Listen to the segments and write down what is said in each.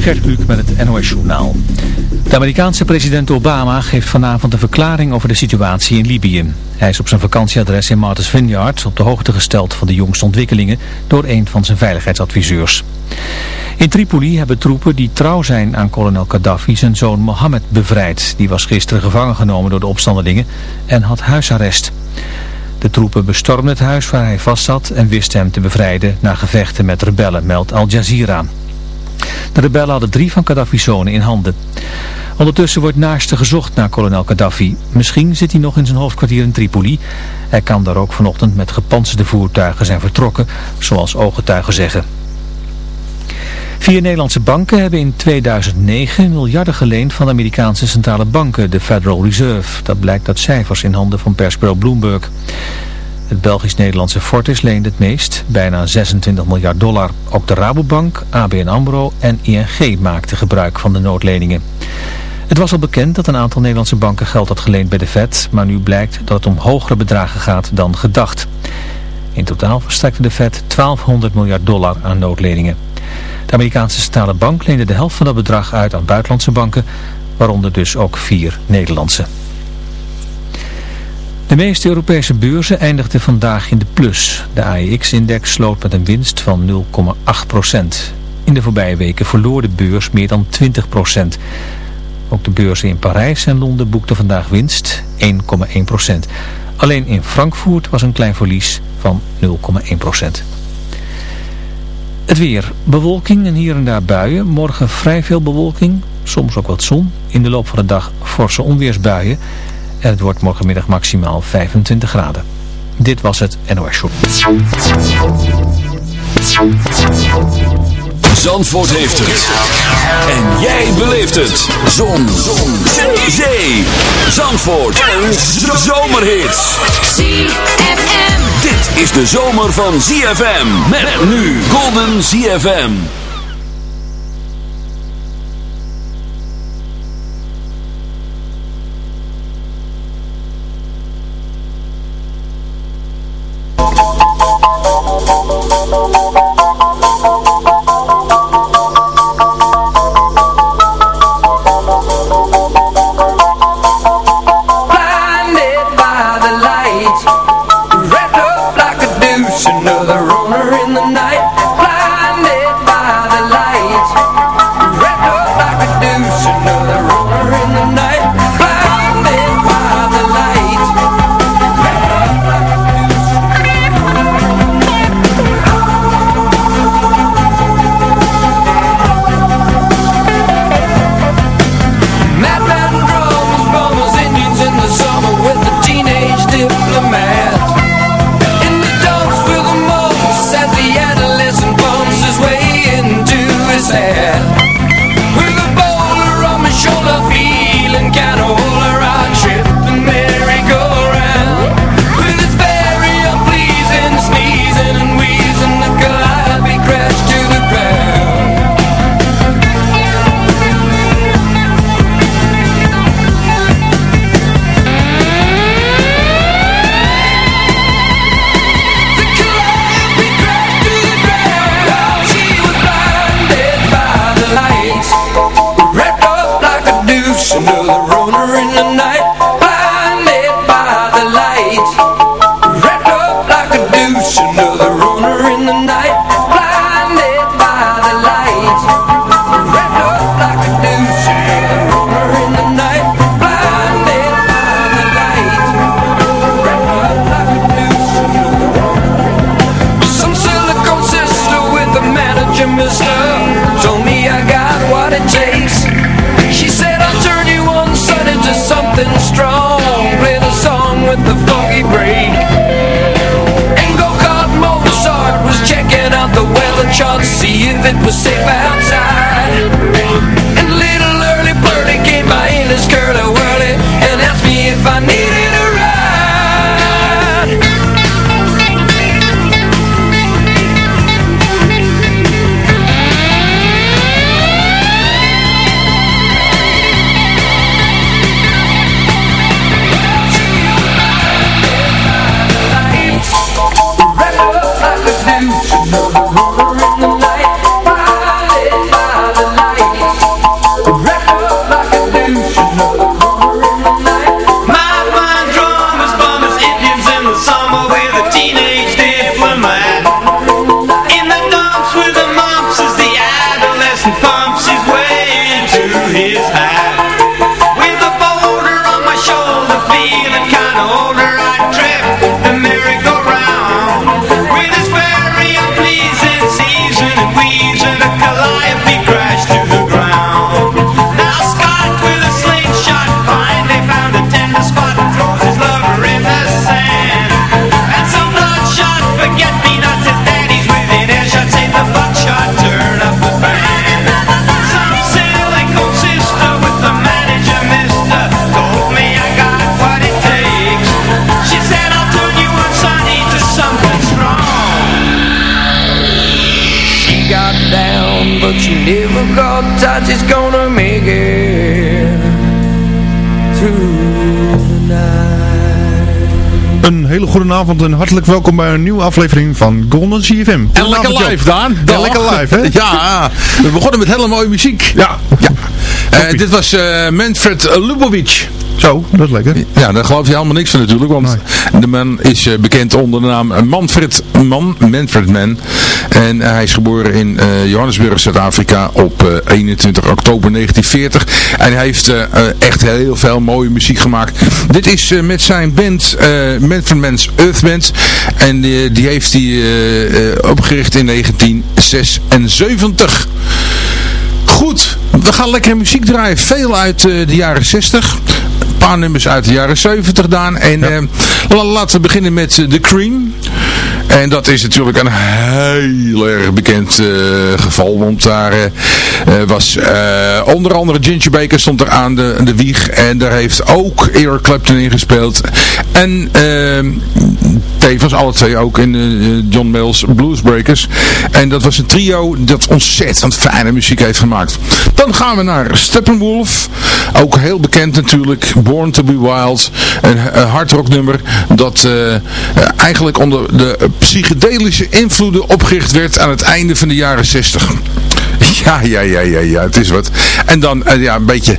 Gert Kluk met het NOS Journaal. De Amerikaanse president Obama geeft vanavond een verklaring over de situatie in Libië. Hij is op zijn vakantieadres in Martha's Vineyard op de hoogte gesteld van de jongste ontwikkelingen door een van zijn veiligheidsadviseurs. In Tripoli hebben troepen die trouw zijn aan kolonel Gaddafi zijn zoon Mohammed bevrijd. Die was gisteren gevangen genomen door de opstandelingen en had huisarrest. De troepen bestormden het huis waar hij vastzat en wisten hem te bevrijden na gevechten met rebellen, meldt Al Jazeera. De rebellen hadden drie van Gaddafi's zonen in handen. Ondertussen wordt naaste gezocht naar kolonel Gaddafi. Misschien zit hij nog in zijn hoofdkwartier in Tripoli. Hij kan daar ook vanochtend met gepantserde voertuigen zijn vertrokken, zoals ooggetuigen zeggen. Vier Nederlandse banken hebben in 2009 miljarden geleend van de Amerikaanse centrale banken, de Federal Reserve. Dat blijkt uit cijfers in handen van persbureau Bloomberg. Het Belgisch-Nederlandse Fortis leende het meest, bijna 26 miljard dollar. Ook de Rabobank, ABN AMRO en ING maakten gebruik van de noodleningen. Het was al bekend dat een aantal Nederlandse banken geld had geleend bij de Fed, maar nu blijkt dat het om hogere bedragen gaat dan gedacht. In totaal verstrekte de Fed 1200 miljard dollar aan noodleningen. De Amerikaanse Centrale Bank leende de helft van dat bedrag uit aan buitenlandse banken, waaronder dus ook vier Nederlandse. De meeste Europese beurzen eindigden vandaag in de plus. De AEX-index sloot met een winst van 0,8%. In de voorbije weken verloor de beurs meer dan 20%. Ook de beurzen in Parijs en Londen boekten vandaag winst 1,1%. Alleen in Frankfurt was een klein verlies van 0,1%. Het weer. Bewolking en hier en daar buien. Morgen vrij veel bewolking. Soms ook wat zon. In de loop van de dag forse onweersbuien. En het wordt morgenmiddag maximaal 25 graden. Dit was het NOS Show. Zandvoort heeft het. En jij beleeft het. Zon. Zon. Zee. Zandvoort. Een zomerhit. ZFM. Dit is de zomer van ZFM. Met nu Golden ZFM. Een hele goede avond en hartelijk welkom bij een nieuwe aflevering van Golden CFM. En lekker live, Daan. Ja, lekker live, hè? Ja, we begonnen met hele mooie muziek. Ja. Ja. Eh, dit was eh, Manfred Lubovic. Zo, dat is lekker. Ja, daar geloof je helemaal niks van natuurlijk, want de man is eh, bekend onder de naam Manfred Man, Manfred Man. En hij is geboren in eh, Johannesburg, Zuid-Afrika op eh, 21 oktober 1940. En hij heeft eh, eh, echt heel veel mooie muziek gemaakt. Dit is eh, met zijn band, eh Manfred Man's Earth Band. En die, die heeft hij eh, eh, opgericht in 1976. Goed, we gaan lekker muziek draaien. Veel uit eh, de jaren 60. Paar nummers uit de jaren 70 daan. En eh, la- laten we beginnen met eh, The Cream. En dat is natuurlijk een heel erg bekend eh, geval. Want daar eh, eh, was onder andere Ginger Baker stond er aan de, de wieg. En daar heeft ook Eric Clapton in gespeeld. En ehm, tevens alle twee ook in John Mills Bluesbreakers. En dat was een trio dat ontzettend fijne muziek heeft gemaakt. Dan gaan we naar Steppenwolf. Ook heel bekend natuurlijk. Born to be Wild. Een, een nummer dat eigenlijk onder de psychedelische invloeden opgericht werd aan het einde van de jaren 60. Ja, ja, ja, ja, ja, het is wat. En dan eh, ja, een beetje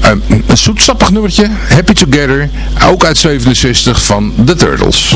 eh, een zoetsappig nummertje. Happy Together. Ook uit 67 van The Turtles.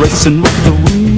racing with the wind.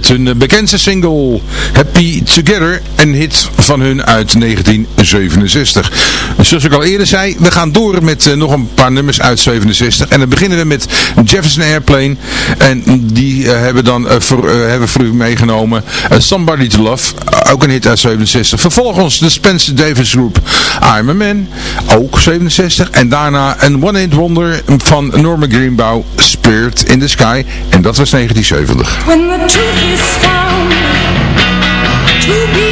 met hun bekendste single Happy Together, een hit van hun uit 1967. Zoals ik al eerder zei, we gaan door met eh, nog een paar nummers uit 67 en dan beginnen we met Jefferson Airplane. En die eh, hebben dan eh, voor, hebben voor u meegenomen Somebody to Love, ook een hit uit 67. Vervolgens de Spencer Davis Group I'm Man, ook 67 en daarna een One Hit Wonder van Norma Greenbaum, Spirit in the Sky en dat was 1970. When the truth is found to be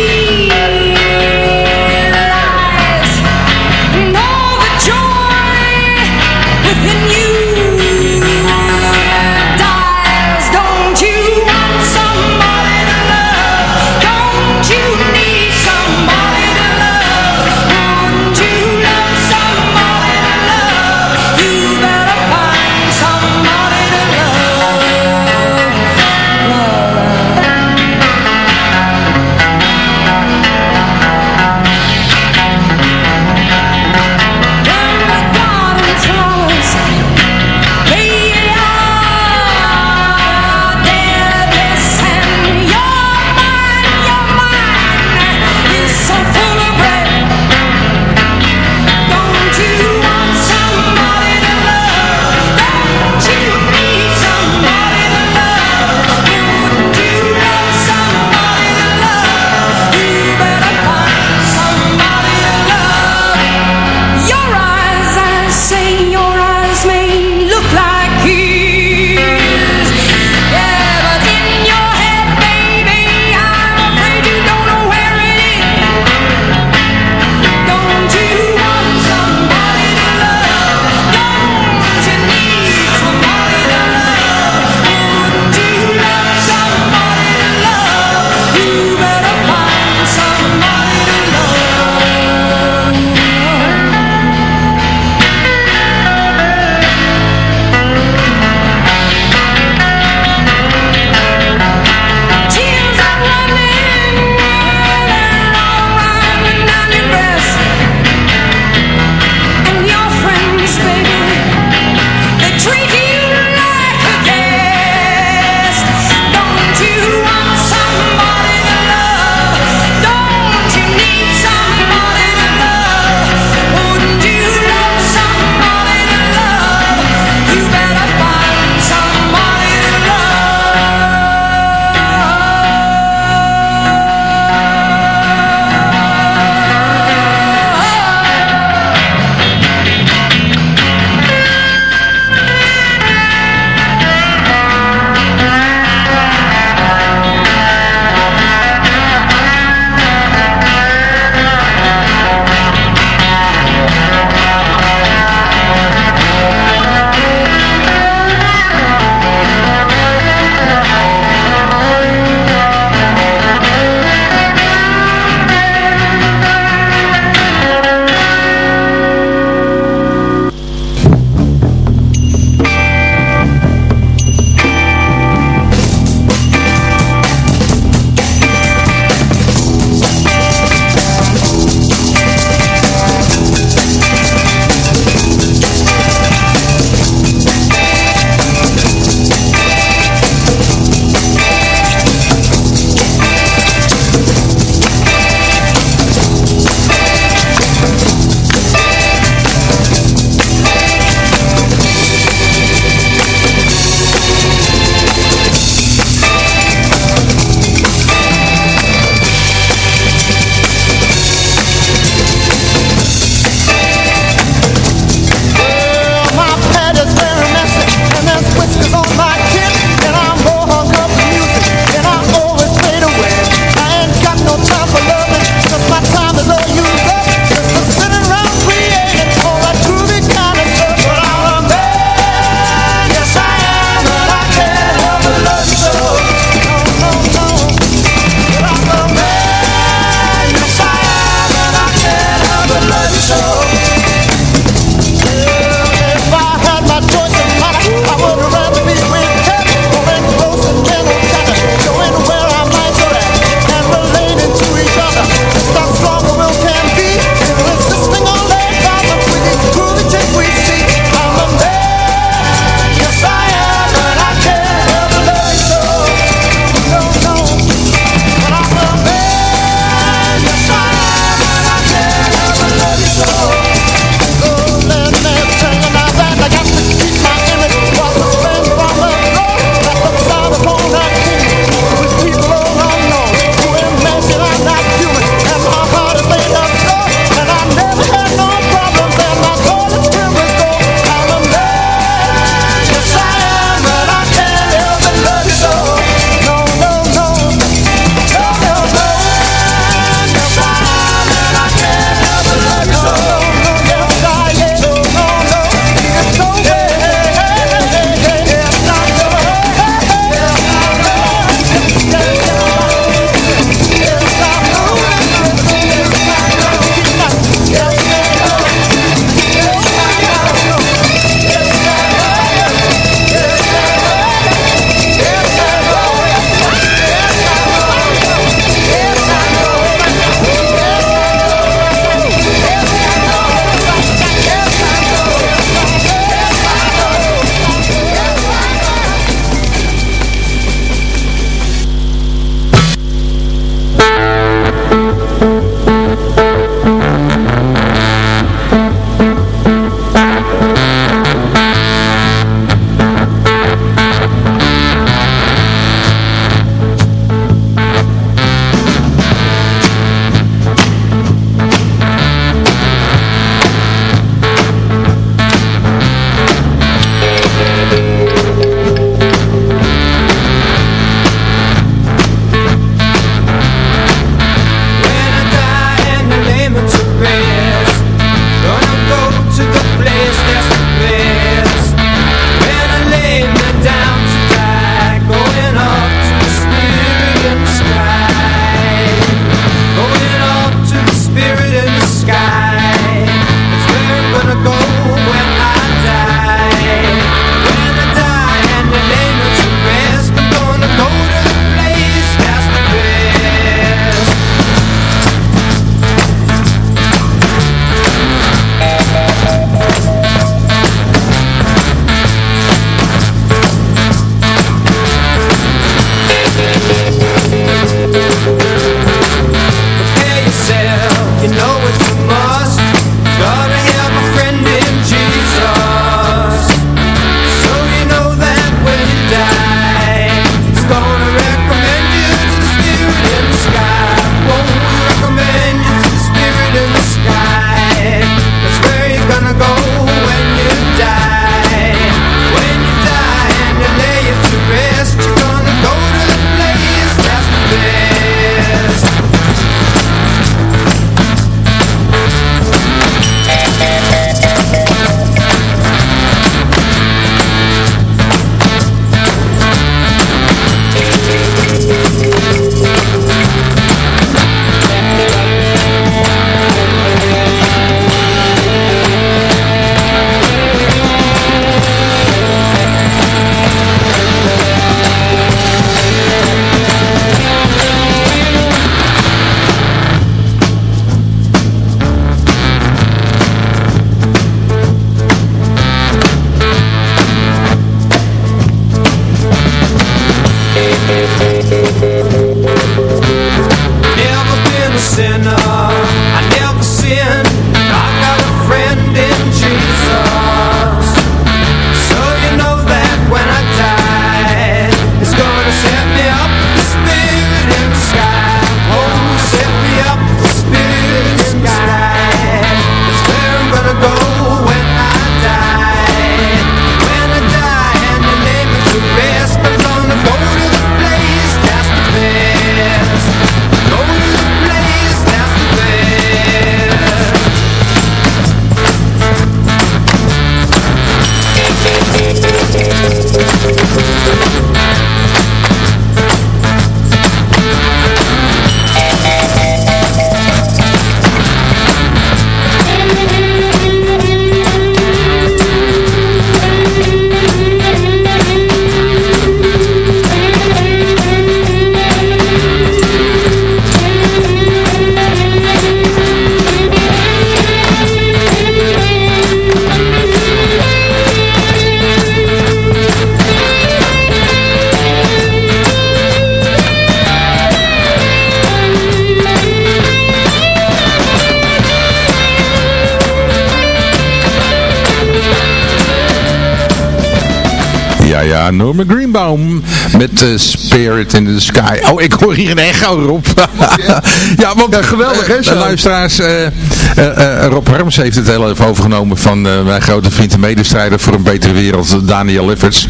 Ja, Norman Greenbaum met eh, Spirit in the Sky. Oh, ik hoor hier een echo, Rob. ja, want Ja, geweldig, hè, eh, zo. luisteraars, eh, eh, Rob Harms heeft het heel even overgenomen van mijn grote vriend en medestrijder voor een betere wereld, Daniel Lefferts.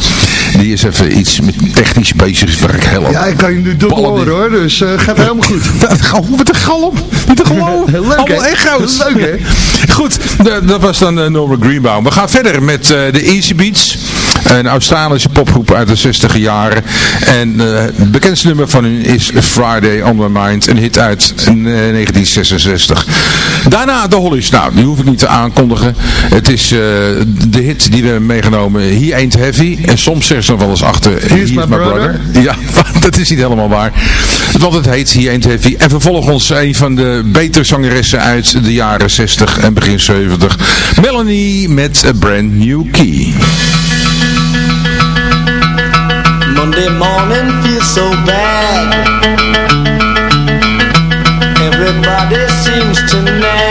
Die is even iets met technisch bezig, waar ik heel Ja, ik kan je nu dubbel horen hoor, dus eh gaat helemaal goed. Met een galm. Met een galm. Leuk, hè? Allemaal echo's. Leuk, hè? Goed, de- dat was dan Norman Greenbaum. We gaan verder met de Easy Beats. Een Australische popgroep uit de 60 jaren. En eh, het bekendste nummer van hun is Friday on My Mind. Een hit uit eh, 1966. Daarna de Hollies. Nou, die hoef ik niet te aankondigen. Het is eh, de hit die we hebben meegenomen. He Ain't Heavy. En soms zeggen ze nog wel eens achter. Here's my brother. Ja, dat is niet helemaal waar. Want het heet He Ain't Heavy. En vervolgens een van de betere zangeressen uit de jaren 60 en begin 70. Melanie met A Brand New Key. Monday morning feels so bad. Everybody seems to nag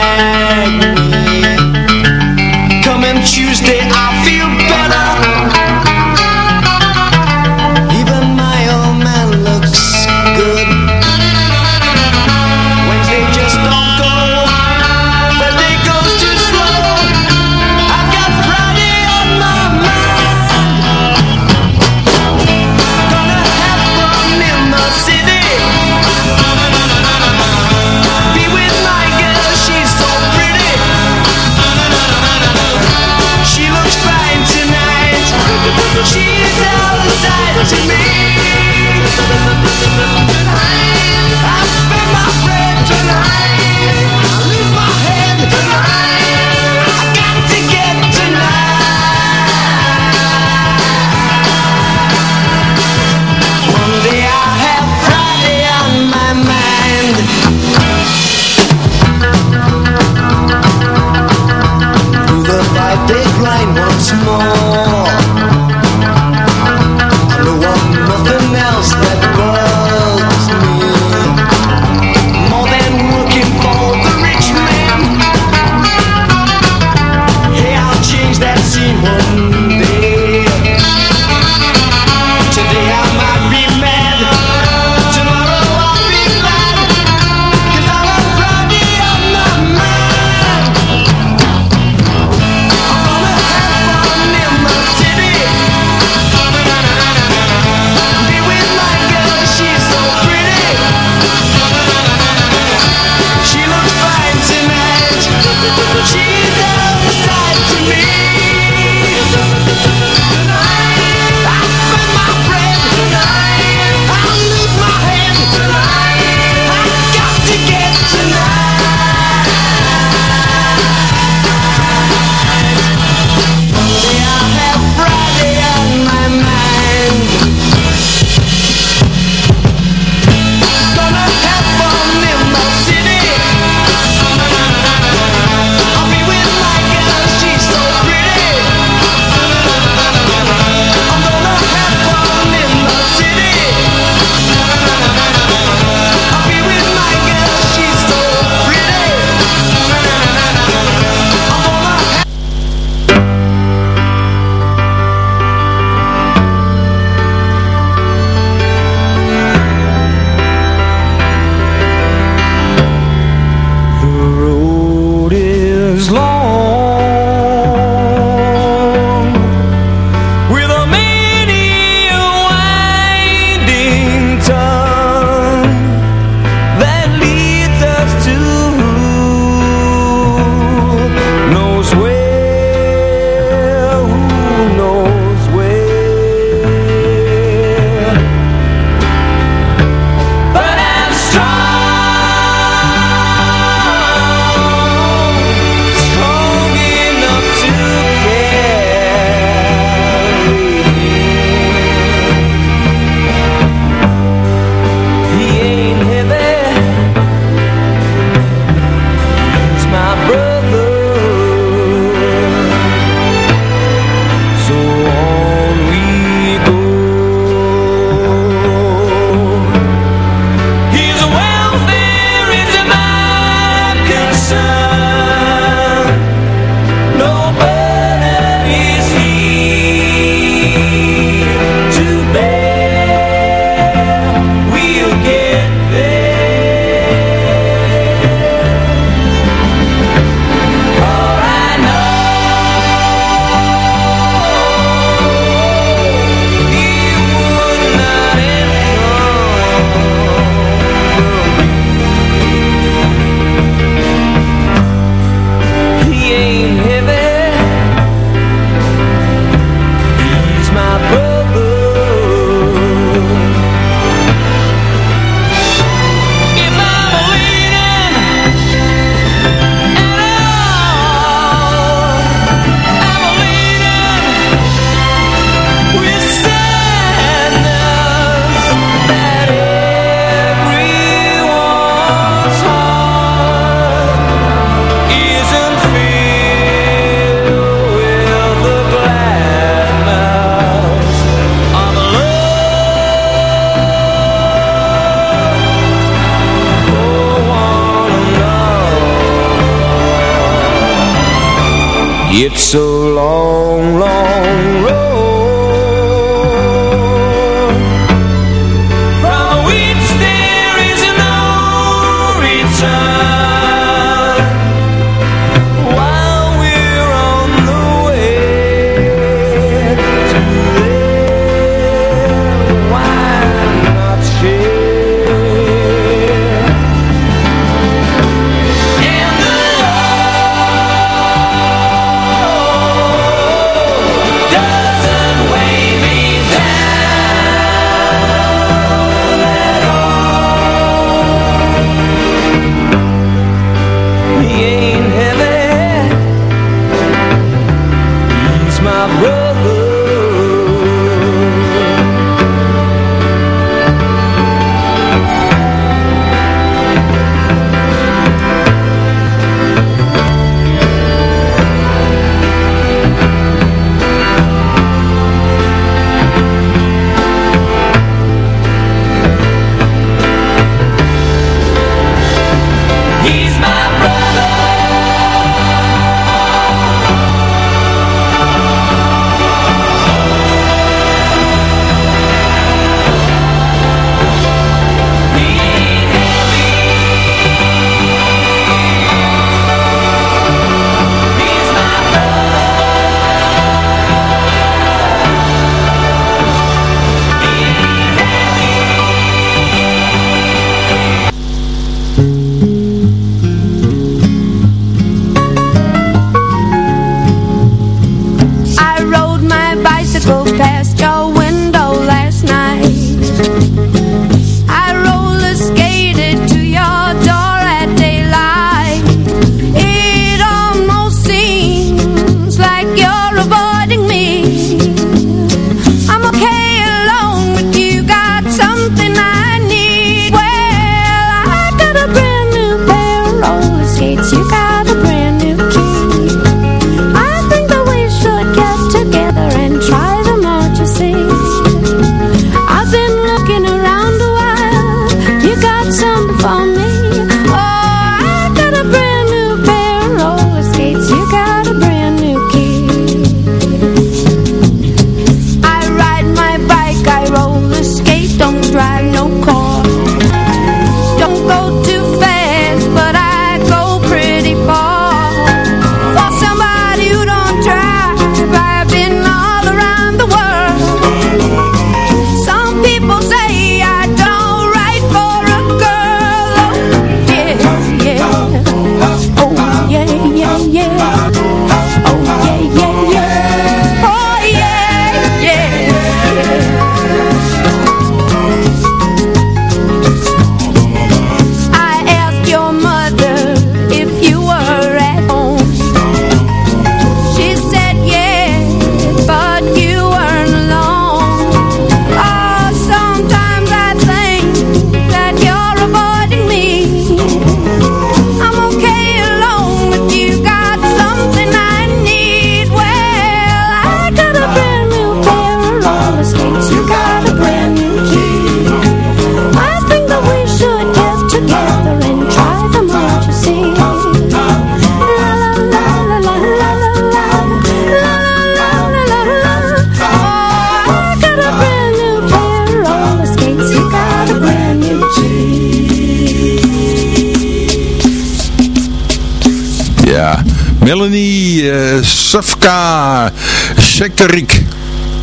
Safka Sekterik.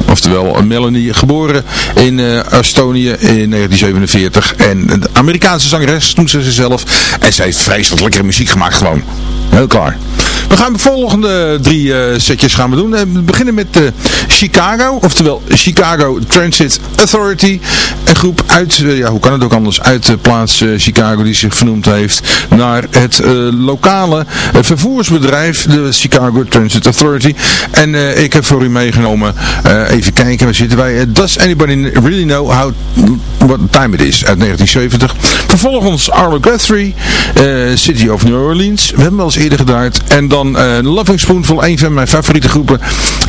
Oftewel eh, Melanie, geboren in eh, Estonië in 1947. En een Amerikaanse zangeres toen ze zichzelf. En zij heeft vreselijk lekkere muziek gemaakt gewoon. Heel klaar. We gaan de volgende drie eh, setjes gaan we doen. Eh, we beginnen met eh, Chicago, oftewel Chicago Transit Authority. Een groep uit, ja hoe kan het ook anders, uit de plaats Chicago die zich vernoemd heeft naar het lokale vervoersbedrijf, de Chicago Transit Authority. En ik heb voor u meegenomen, even kijken, waar zitten wij? Does anybody really know how, what time it is? Uit 1970. Vervolgens Arlo Guthrie, City of New Orleans. We hebben wel eens eerder gedraaid. En dan van uh, Loving Spoonful, een van mijn favoriete groepen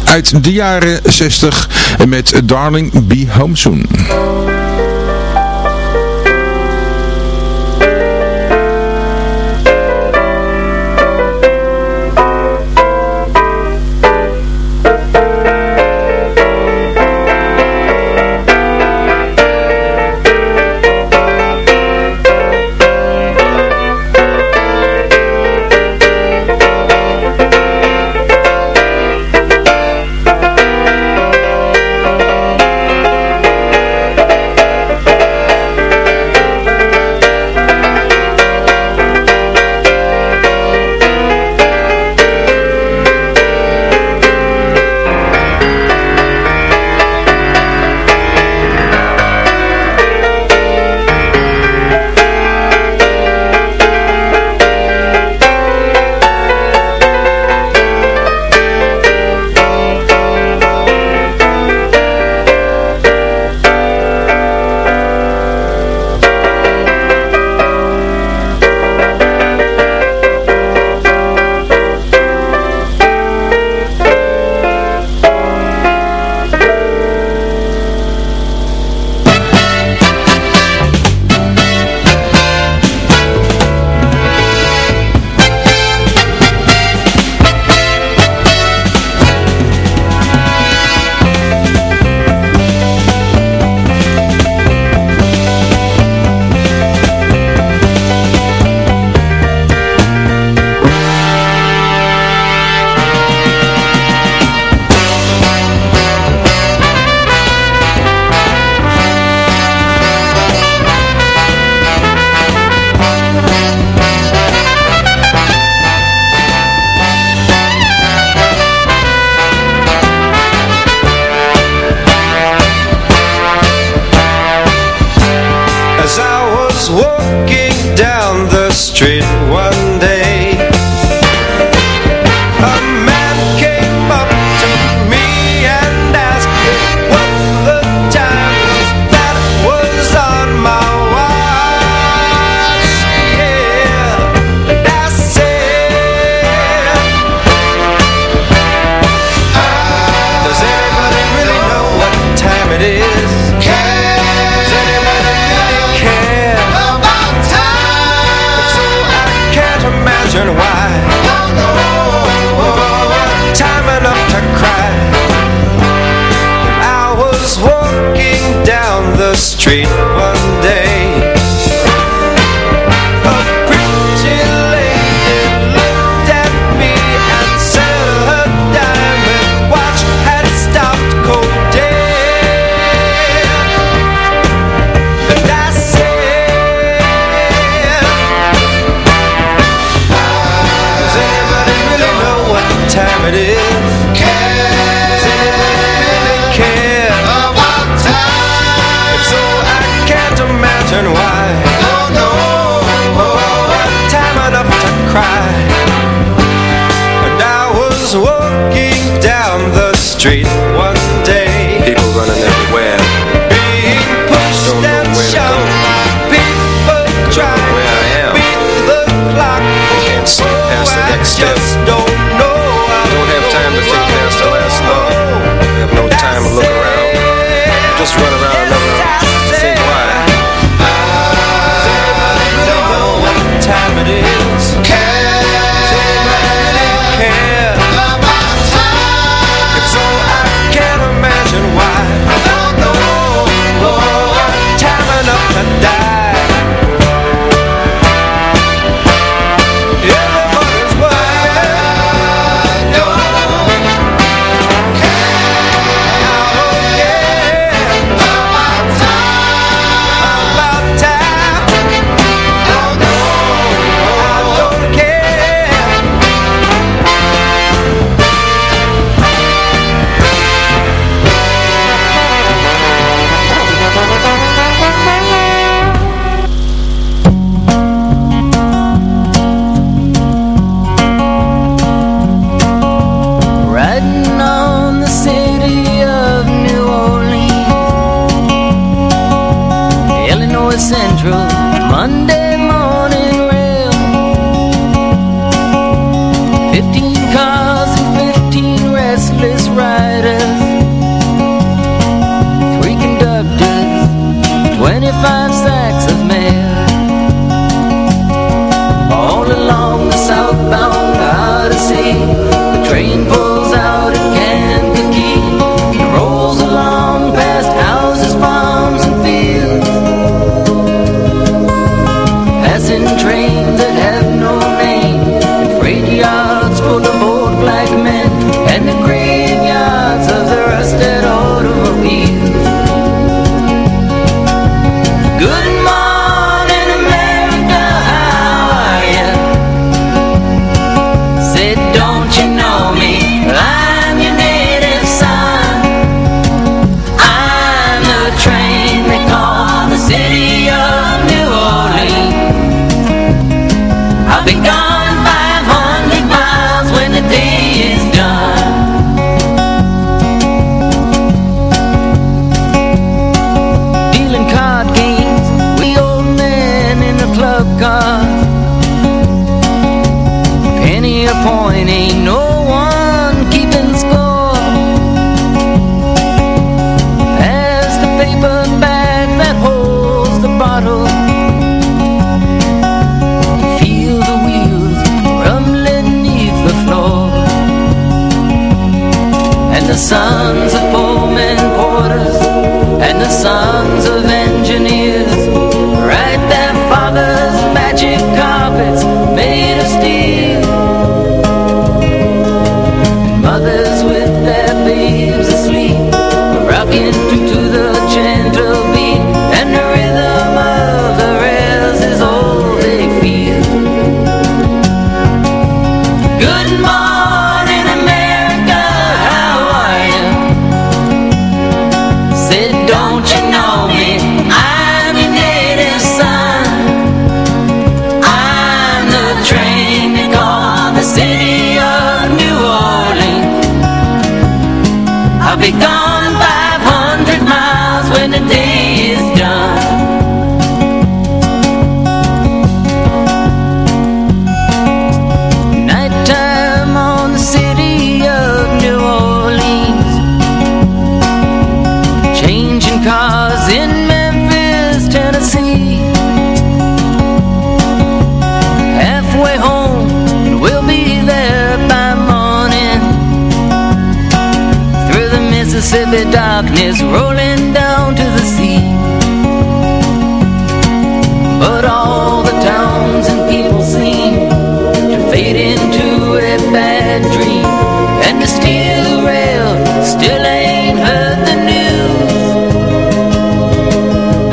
uit de jaren 60 met Darling Be Home Soon.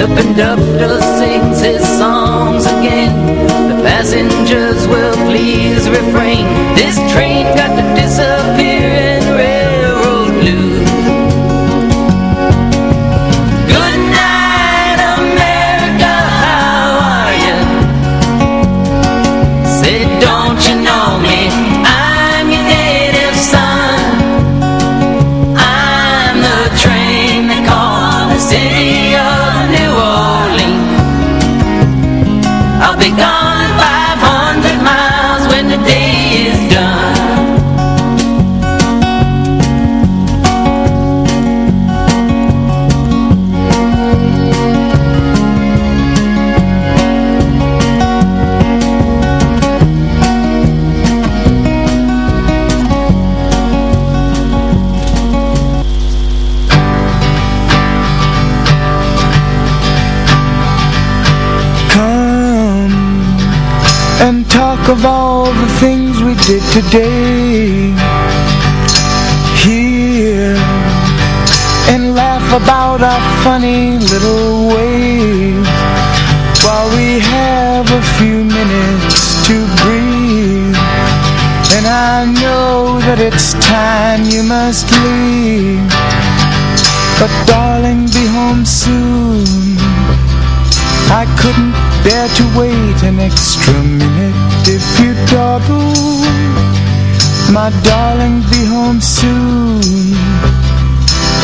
opened up to sing his song. Of all the things we did today. Here and laugh about our funny little ways while we have a few minutes to breathe. And I know that it's time you must leave. But darling, be home soon. I couldn't bear to wait an extra minute if you dawdle. My darling, be home soon.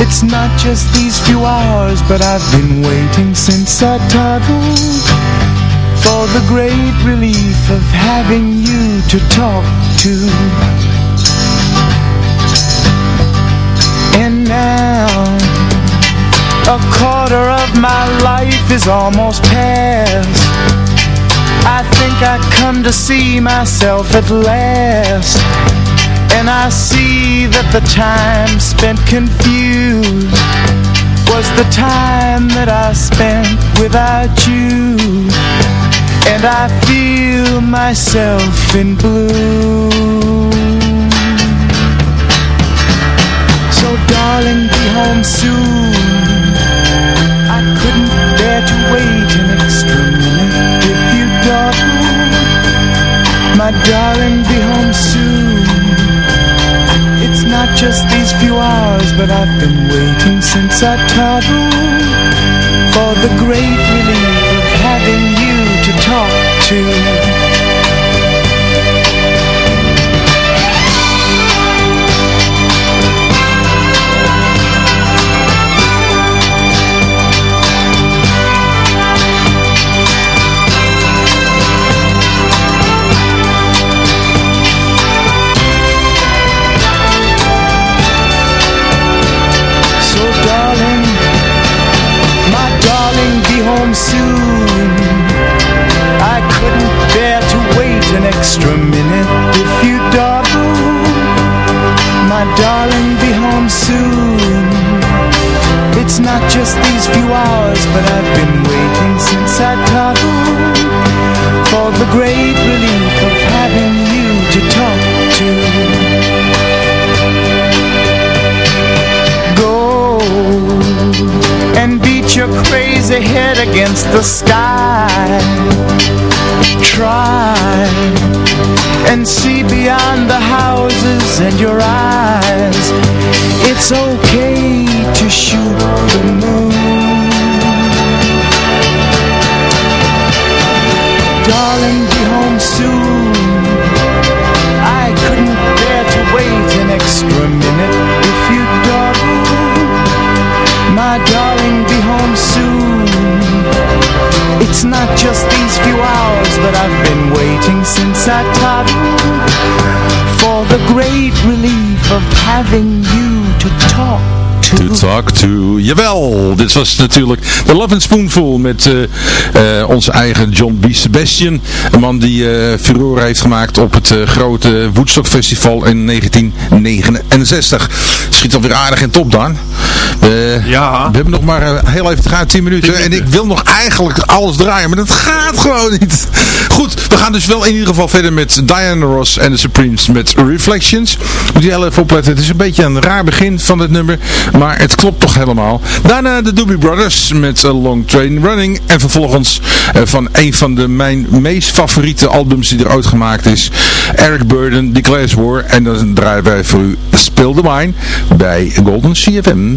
It's not just these few hours, but I've been waiting since I toddled for the great relief of having you to talk to. And now a quarter of my life is almost past I think I come to see myself at last. And I see that the time spent confused Was the time that I spent without you. And I feel myself in blue. So darling, be home soon. I couldn't bear to wait an extra My darling, be home soon. It's not just these few hours, but I've been waiting since I toddled For the great relief of having you to talk to but I've been waiting since I toddled For the great relief of having you to talk to Go and beat your crazy head against the sky. Try and see beyond the houses and your eyes. It's okay to shoot the moon. Darling, be home soon. I couldn't bear to wait an extra minute if you dawdle. My darling, be home soon. It's not just these few hours, but I've been waiting since I toddled for the great relief of having you to talk To talk to. Jawel, dit was natuurlijk de Love and Spoonful met eh, eh, onze eigen John B. Sebastian. Een man die eh furore heeft gemaakt op het grote Woodstock Festival in 1969. Schiet alweer aardig in top, Dan. Ja. We hebben nog maar heel even te gaan, 10 minuten. En ik wil nog eigenlijk alles draaien, maar dat gaat gewoon niet. Goed, we gaan dus wel in ieder geval verder met Diana Ross en de Supremes met Reflections. Moet je heel even opletten. Het is een beetje een raar begin van het nummer, maar het klopt toch helemaal. Daarna de Doobie Brothers met A Long Train Running. En vervolgens eh, van een van de mijn meest favoriete albums die er ooit gemaakt is. Eric Burden, Declares War. En dan draaien wij voor u Spill the Wine bij Golden CFM.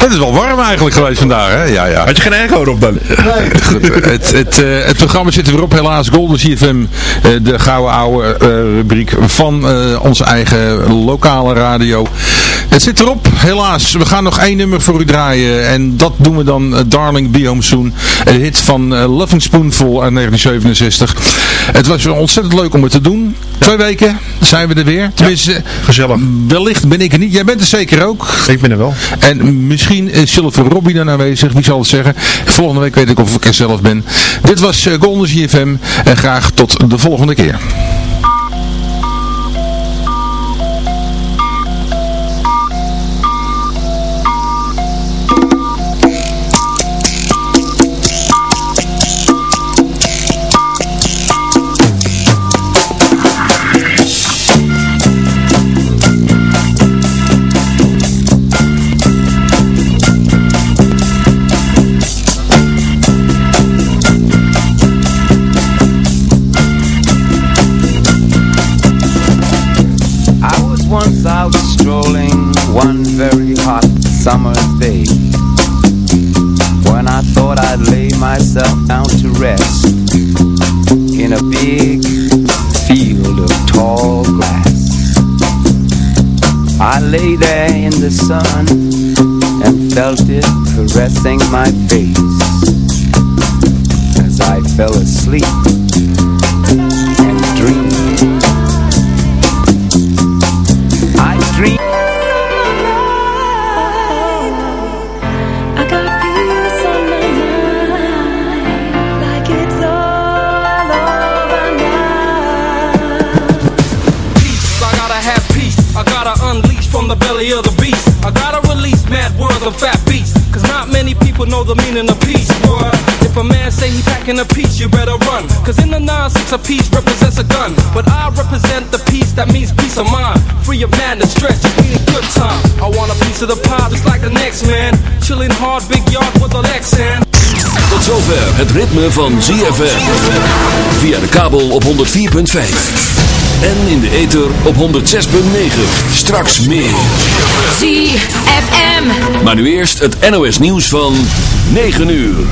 Het is wel warm eigenlijk geweest vandaag, hè? Ja, ja. Had je geen airco erop dan? Goed, het, het, eh, het programma zit er weer op, helaas. Golden CFM, eh, de gouden oude eh, rubriek van eh, onze eigen lokale radio. Het zit erop, helaas. We gaan nog één nummer voor u draaien. En dat doen we dan Darling Be Home Soon. Een hit van eh, Loving Spoonful uit 1967. Het was weer ontzettend leuk om het te doen. Twee weken zijn we er weer. Tenminste, Gezellig. wellicht ben ik er niet. Jij bent er zeker ook. Ik ben er wel. En misschien is Silver Robbie dan aanwezig. Wie zal het zeggen? Volgende week weet ik of ik er zelf ben. Dit was eh, Golden GFM. En graag tot de volgende keer. Of the pie just like the next man. Chilling hard, big yard with a Lexan. Tot zover het ritme van ZFM. Via de kabel op 104.5. En in de ether op 106.9. Straks meer. ZFM. Maar nu eerst het NOS nieuws van 9 uur.